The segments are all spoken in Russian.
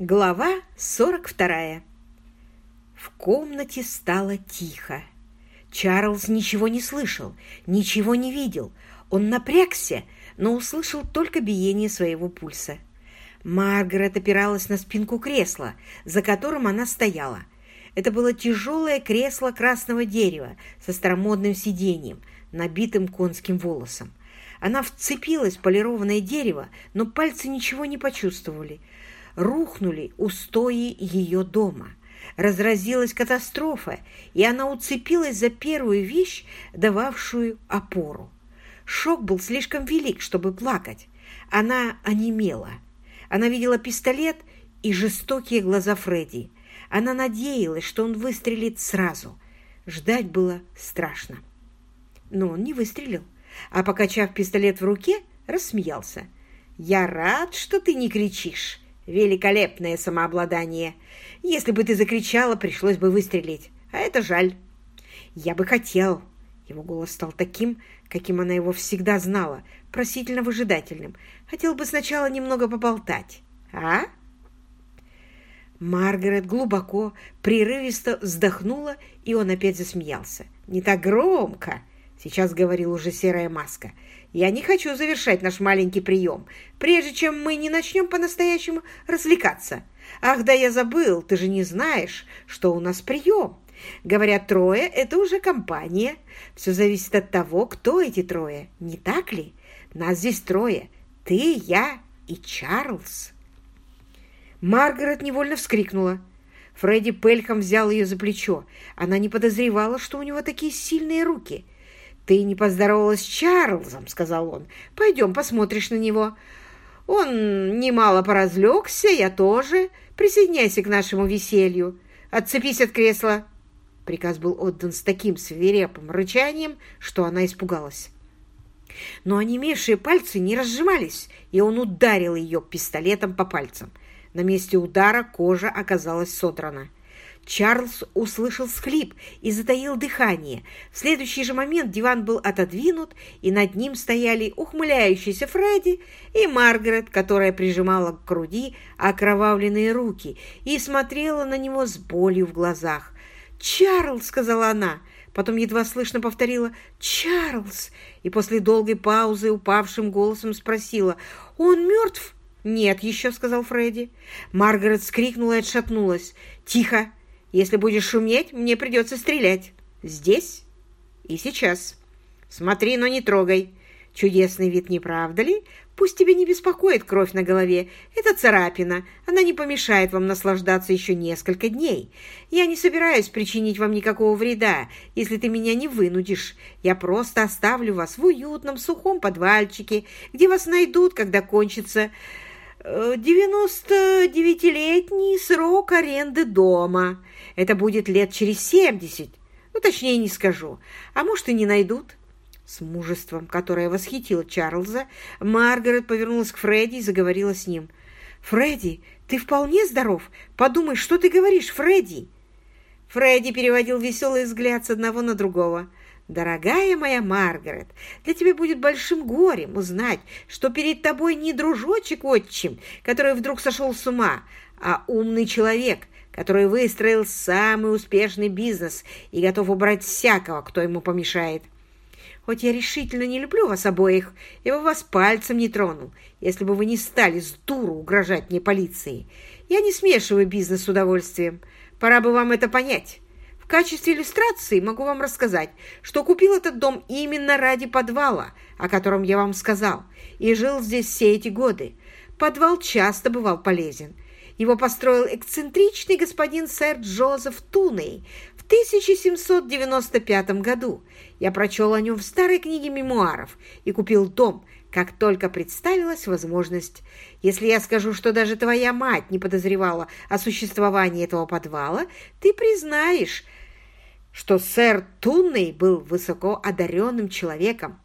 Глава 42. В комнате стало тихо. Чарльз ничего не слышал, ничего не видел. Он напрягся, но услышал только биение своего пульса. Маргарет опиралась на спинку кресла, за которым она стояла. Это было тяжелое кресло красного дерева со старомодным сиденьем, набитым конским волосом. Она вцепилась в полированное дерево, но пальцы ничего не почувствовали – рухнули устои ее дома. Разразилась катастрофа, и она уцепилась за первую вещь, дававшую опору. Шок был слишком велик, чтобы плакать. Она онемела. Она видела пистолет и жестокие глаза Фредди. Она надеялась, что он выстрелит сразу. Ждать было страшно. Но он не выстрелил, а, покачав пистолет в руке, рассмеялся. «Я рад, что ты не кричишь. Великолепное самообладание. Если бы ты закричала, пришлось бы выстрелить. А это жаль. Я бы хотел. Его голос стал таким, каким она его всегда знала, просительно-выжидательным. Хотел бы сначала немного поболтать. А? Маргарет глубоко, прерывисто вздохнула, и он опять засмеялся. «Не так громко!» — сейчас говорил уже серая маска — я не хочу завершать наш маленький прием, прежде чем мы не начнем по-настоящему развлекаться. Ах, да я забыл, ты же не знаешь, что у нас прием. Говорят, трое – это уже компания. Все зависит от того, кто эти трое, не так ли? Нас здесь трое. Ты, я и Чарльз. Маргарет невольно вскрикнула. Фредди Пельхам взял ее за плечо. Она не подозревала, что у него такие сильные руки – «Ты не поздоровалась с Чарльзом», — сказал он. «Пойдем, посмотришь на него. Он немало поразлегся, я тоже. Присоединяйся к нашему веселью. Отцепись от кресла». Приказ был отдан с таким свирепым рычанием, что она испугалась. Но онемевшие пальцы не разжимались, и он ударил ее пистолетом по пальцам. На месте удара кожа оказалась содрана. Чарльз услышал схлип и затаил дыхание. В следующий же момент диван был отодвинут, и над ним стояли ухмыляющийся Фредди и Маргарет, которая прижимала к груди окровавленные руки и смотрела на него с болью в глазах. «Чарльз!» — сказала она. Потом едва слышно повторила «Чарльз!» и после долгой паузы упавшим голосом спросила «Он мертв?» «Нет еще», — сказал Фредди. Маргарет скрикнула и отшатнулась. «Тихо! Если будешь шуметь, мне придется стрелять. Здесь и сейчас. Смотри, но не трогай. Чудесный вид, не правда ли? Пусть тебя не беспокоит кровь на голове. Это царапина. Она не помешает вам наслаждаться еще несколько дней. Я не собираюсь причинить вам никакого вреда, если ты меня не вынудишь. Я просто оставлю вас в уютном сухом подвальчике, где вас найдут, когда кончится 99-летний э, срок аренды дома. Это будет лет через 70. Ну, точнее не скажу. А может, и не найдут. С мужеством, которое восхитило Чарльза, Маргарет повернулась к Фредди и заговорила с ним. «Фредди, ты вполне здоров? Подумай, что ты говоришь, Фредди?» Фредди переводил веселый взгляд с одного на другого. Дорогая моя Маргарет, для тебя будет большим горем узнать, что перед тобой не дружочек отчим, который вдруг сошел с ума, а умный человек, который выстроил самый успешный бизнес и готов убрать всякого, кто ему помешает. Хоть я решительно не люблю вас обоих, я бы вас пальцем не тронул, если бы вы не стали с дуру угрожать мне полицией. Я не смешиваю бизнес с удовольствием. Пора бы вам это понять. Качестве иллюстрации могу вам рассказать, что купил этот дом именно ради подвала, о котором я вам сказал, и жил здесь все эти годы. Подвал часто бывал полезен. Его построил эксцентричный господин сэр Джозеф Туней в 1795 году. Я прочел о нем в старой книге мемуаров и купил дом, как только представилась возможность. Если я скажу, что даже твоя мать не подозревала о существовании этого подвала, ты признаешь, что сэр Тунней был высоко одаренным человеком.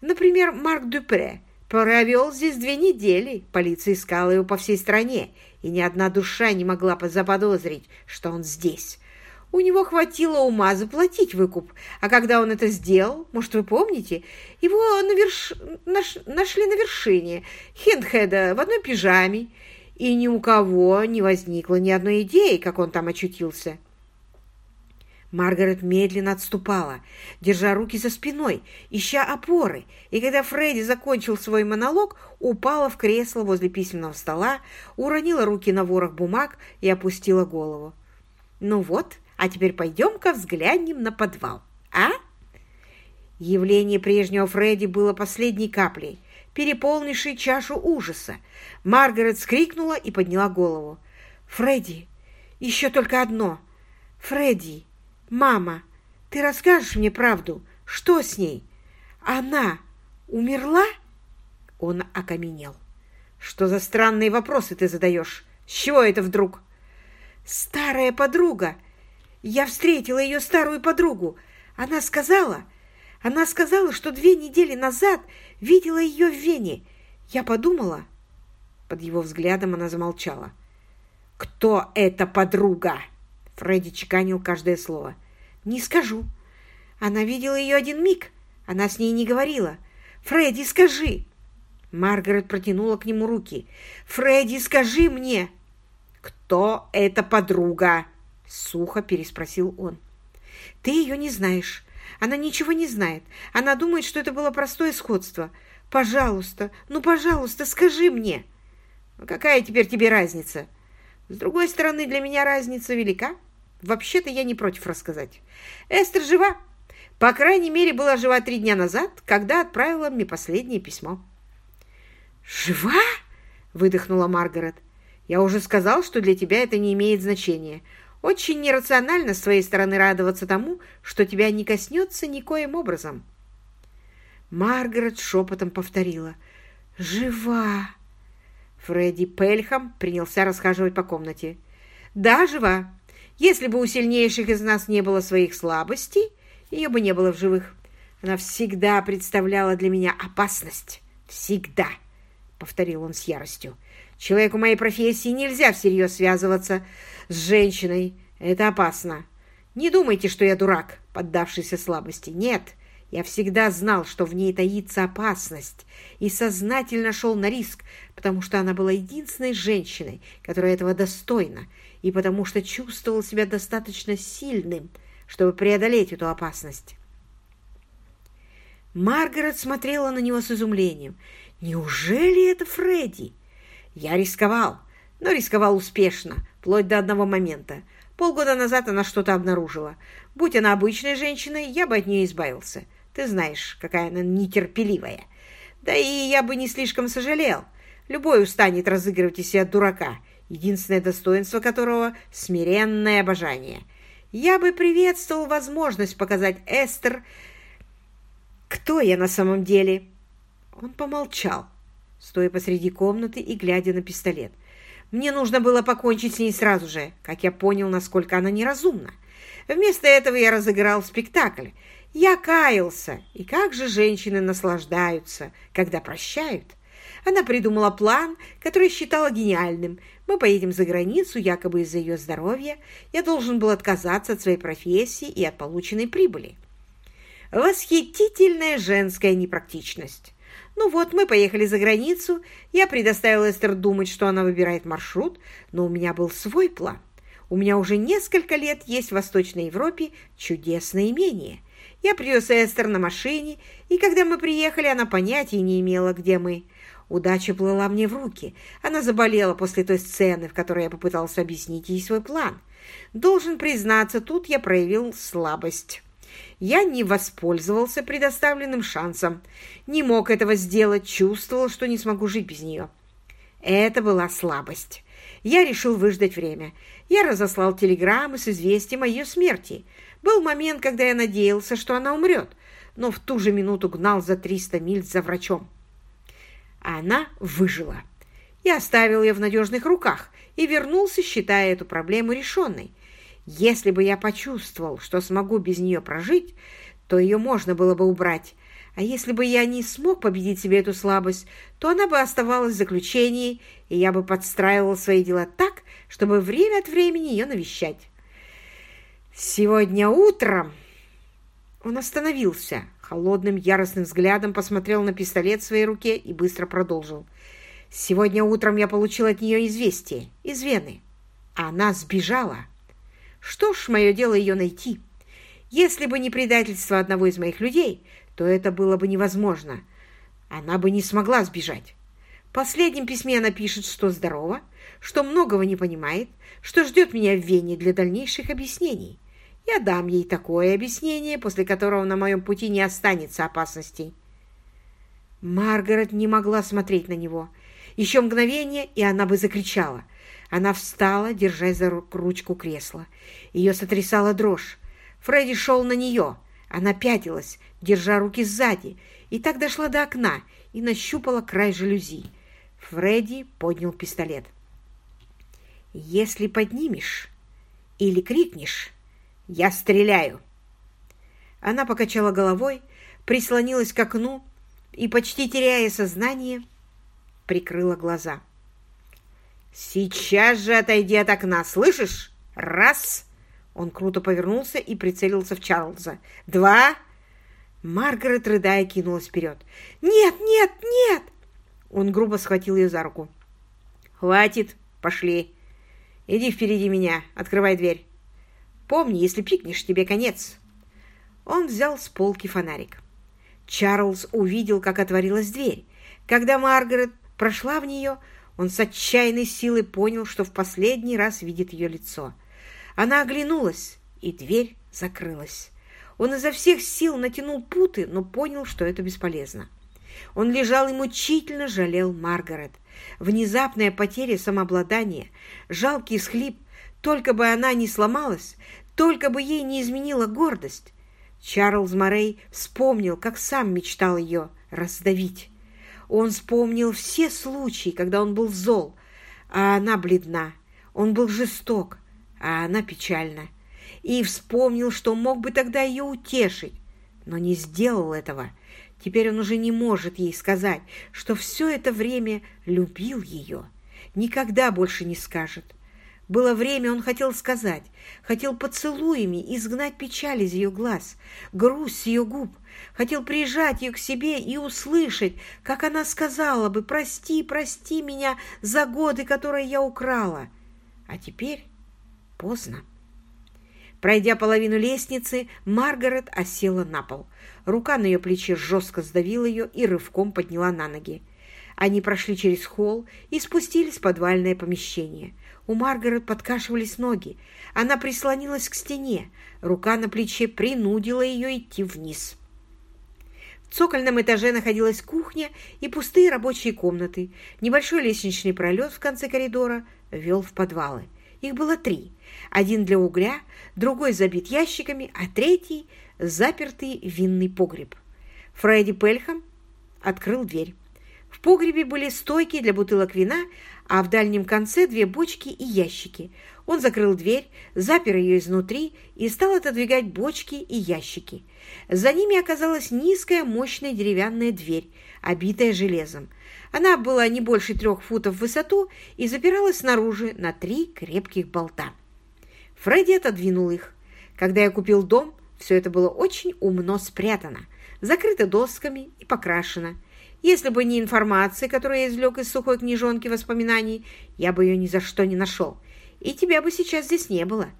Например, Марк Дюпре провел здесь две недели, полиция искала его по всей стране, и ни одна душа не могла заподозрить, что он здесь. У него хватило ума заплатить выкуп, а когда он это сделал, может, вы помните, его на верш... наш... нашли на вершине Хендхеда в одной пижаме, и ни у кого не возникло ни одной идеи, как он там очутился. Маргарет медленно отступала, держа руки за спиной, ища опоры, и когда Фредди закончил свой монолог, упала в кресло возле письменного стола, уронила руки на ворох бумаг и опустила голову. «Ну вот, а теперь пойдем-ка взглянем на подвал, а?» Явление прежнего Фредди было последней каплей, переполнившей чашу ужаса. Маргарет скрикнула и подняла голову. «Фредди! Еще только одно! Фредди!» «Мама, ты расскажешь мне правду? Что с ней? Она умерла?» Он окаменел. «Что за странные вопросы ты задаешь? С чего это вдруг?» «Старая подруга! Я встретила ее старую подругу. Она сказала... Она сказала, что две недели назад видела ее в Вене. Я подумала...» Под его взглядом она замолчала. «Кто эта подруга?» Фредди чеканил каждое слово. «Не скажу. Она видела ее один миг. Она с ней не говорила. Фредди, скажи!» Маргарет протянула к нему руки. «Фредди, скажи мне!» «Кто эта подруга?» Сухо переспросил он. «Ты ее не знаешь. Она ничего не знает. Она думает, что это было простое сходство. Пожалуйста, ну, пожалуйста, скажи мне!» «Какая теперь тебе разница?» «С другой стороны, для меня разница велика. Вообще-то я не против рассказать. Эстер жива. По крайней мере, была жива три дня назад, когда отправила мне последнее письмо. «Жива?» — выдохнула Маргарет. «Я уже сказал, что для тебя это не имеет значения. Очень нерационально с твоей стороны радоваться тому, что тебя не коснется никоим образом». Маргарет шепотом повторила. «Жива!» Фредди Пельхам принялся расхаживать по комнате. «Да, жива. Если бы у сильнейших из нас не было своих слабостей, ее бы не было в живых. Она всегда представляла для меня опасность. Всегда!» — повторил он с яростью. «Человеку моей профессии нельзя всерьез связываться с женщиной. Это опасно. Не думайте, что я дурак, поддавшийся слабости. Нет, я всегда знал, что в ней таится опасность, и сознательно шел на риск, потому что она была единственной женщиной, которая этого достойна, и потому что чувствовал себя достаточно сильным, чтобы преодолеть эту опасность. Маргарет смотрела на него с изумлением. «Неужели это Фредди?» «Я рисковал, но рисковал успешно, вплоть до одного момента. Полгода назад она что-то обнаружила. Будь она обычной женщиной, я бы от нее избавился. Ты знаешь, какая она нетерпеливая. Да и я бы не слишком сожалел. Любой устанет разыгрывать из себя дурака, единственное достоинство которого — смиренное обожание. Я бы приветствовал возможность показать Эстер, кто я на самом деле. Он помолчал, стоя посреди комнаты и глядя на пистолет. Мне нужно было покончить с ней сразу же, как я понял, насколько она неразумна. Вместо этого я разыграл спектакль. Я каялся, и как же женщины наслаждаются, когда прощают. Она придумала план, который считала гениальным. Мы поедем за границу, якобы из-за ее здоровья. Я должен был отказаться от своей профессии и от полученной прибыли. Восхитительная женская непрактичность. Ну вот, мы поехали за границу. Я предоставила Эстер думать, что она выбирает маршрут, но у меня был свой план. У меня уже несколько лет есть в Восточной Европе чудесное имение. Я привез Эстер на машине, и когда мы приехали, она понятия не имела, где мы. Удача плыла мне в руки. Она заболела после той сцены, в которой я попытался объяснить ей свой план. Должен признаться, тут я проявил слабость. Я не воспользовался предоставленным шансом. Не мог этого сделать, чувствовал, что не смогу жить без нее. Это была слабость. Я решил выждать время. Я разослал телеграммы с известием о ее смерти. Был момент, когда я надеялся, что она умрет, но в ту же минуту гнал за 300 миль за врачом а она выжила. Я оставил ее в надежных руках и вернулся, считая эту проблему решенной. Если бы я почувствовал, что смогу без нее прожить, то ее можно было бы убрать. А если бы я не смог победить себе эту слабость, то она бы оставалась в заключении, и я бы подстраивал свои дела так, чтобы время от времени ее навещать. Сегодня утром он остановился, холодным яростным взглядом посмотрел на пистолет в своей руке и быстро продолжил. Сегодня утром я получил от нее известие из Вены. Она сбежала. Что ж, мое дело ее найти. Если бы не предательство одного из моих людей, то это было бы невозможно. Она бы не смогла сбежать. В последнем письме она пишет, что здорова, что многого не понимает, что ждет меня в Вене для дальнейших объяснений. Я дам ей такое объяснение, после которого на моем пути не останется опасностей. Маргарет не могла смотреть на него. Еще мгновение, и она бы закричала. Она встала, держась за ручку кресла. Ее сотрясала дрожь. Фредди шел на нее. Она пятилась, держа руки сзади, и так дошла до окна и нащупала край жалюзи. Фредди поднял пистолет. «Если поднимешь или крикнешь, я стреляю!» Она покачала головой, прислонилась к окну и, почти теряя сознание, прикрыла глаза. «Сейчас же отойди от окна, слышишь? Раз!» Он круто повернулся и прицелился в Чарльза. «Два!» Маргарет, рыдая, кинулась вперед. «Нет, нет, нет!» Он грубо схватил ее за руку. «Хватит, пошли. Иди впереди меня, открывай дверь. Помни, если пикнешь, тебе конец». Он взял с полки фонарик. Чарльз увидел, как отворилась дверь. Когда Маргарет прошла в нее, он с отчаянной силой понял, что в последний раз видит ее лицо. Она оглянулась, и дверь закрылась. Он изо всех сил натянул путы, но понял, что это бесполезно. Он лежал и мучительно жалел Маргарет. Внезапная потеря самообладания, жалкий схлип, только бы она не сломалась, только бы ей не изменила гордость. Чарльз Морей вспомнил, как сам мечтал ее раздавить. Он вспомнил все случаи, когда он был зол, а она бледна. Он был жесток, а она печальна. И вспомнил, что мог бы тогда ее утешить, но не сделал этого. Теперь он уже не может ей сказать, что все это время любил ее. Никогда больше не скажет. Было время, он хотел сказать, хотел поцелуями изгнать печаль из ее глаз, грусть с ее губ, хотел прижать ее к себе и услышать, как она сказала бы «Прости, прости меня за годы, которые я украла». А теперь поздно. Пройдя половину лестницы, Маргарет осела на пол. Рука на ее плече жестко сдавила ее и рывком подняла на ноги. Они прошли через холл и спустились в подвальное помещение – у Маргарет подкашивались ноги. Она прислонилась к стене. Рука на плече принудила ее идти вниз. В цокольном этаже находилась кухня и пустые рабочие комнаты. Небольшой лестничный пролет в конце коридора вел в подвалы. Их было три. Один для угля, другой забит ящиками, а третий – запертый винный погреб. Фредди Пельхам открыл дверь. В погребе были стойки для бутылок вина, а в дальнем конце две бочки и ящики. Он закрыл дверь, запер ее изнутри и стал отодвигать бочки и ящики. За ними оказалась низкая мощная деревянная дверь, обитая железом. Она была не больше трех футов в высоту и запиралась снаружи на три крепких болта. Фредди отодвинул их. Когда я купил дом, все это было очень умно спрятано, закрыто досками и покрашено. Если бы не информация, которую я извлек из сухой книжонки воспоминаний, я бы ее ни за что не нашел. И тебя бы сейчас здесь не было.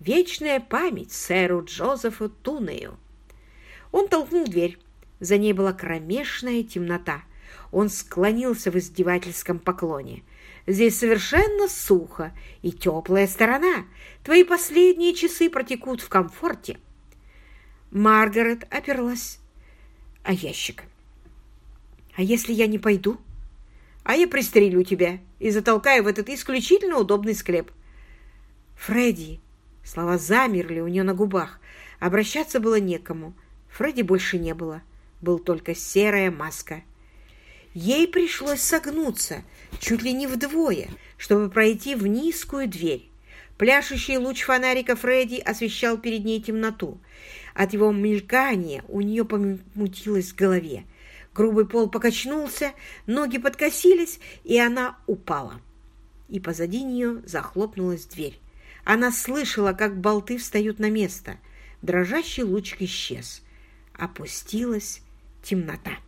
Вечная память сэру Джозефу Тунею. Он толкнул дверь. За ней была кромешная темнота. Он склонился в издевательском поклоне. «Здесь совершенно сухо и теплая сторона. Твои последние часы протекут в комфорте». Маргарет оперлась о ящик. А если я не пойду? А я пристрелю тебя и затолкаю в этот исключительно удобный склеп. Фредди. Слова замерли у нее на губах. Обращаться было некому. Фредди больше не было. Был только серая маска. Ей пришлось согнуться, чуть ли не вдвое, чтобы пройти в низкую дверь. Пляшущий луч фонарика Фредди освещал перед ней темноту. От его мелькания у нее помутилось в голове. Грубый пол покачнулся, ноги подкосились, и она упала. И позади нее захлопнулась дверь. Она слышала, как болты встают на место. Дрожащий лучик исчез. Опустилась темнота.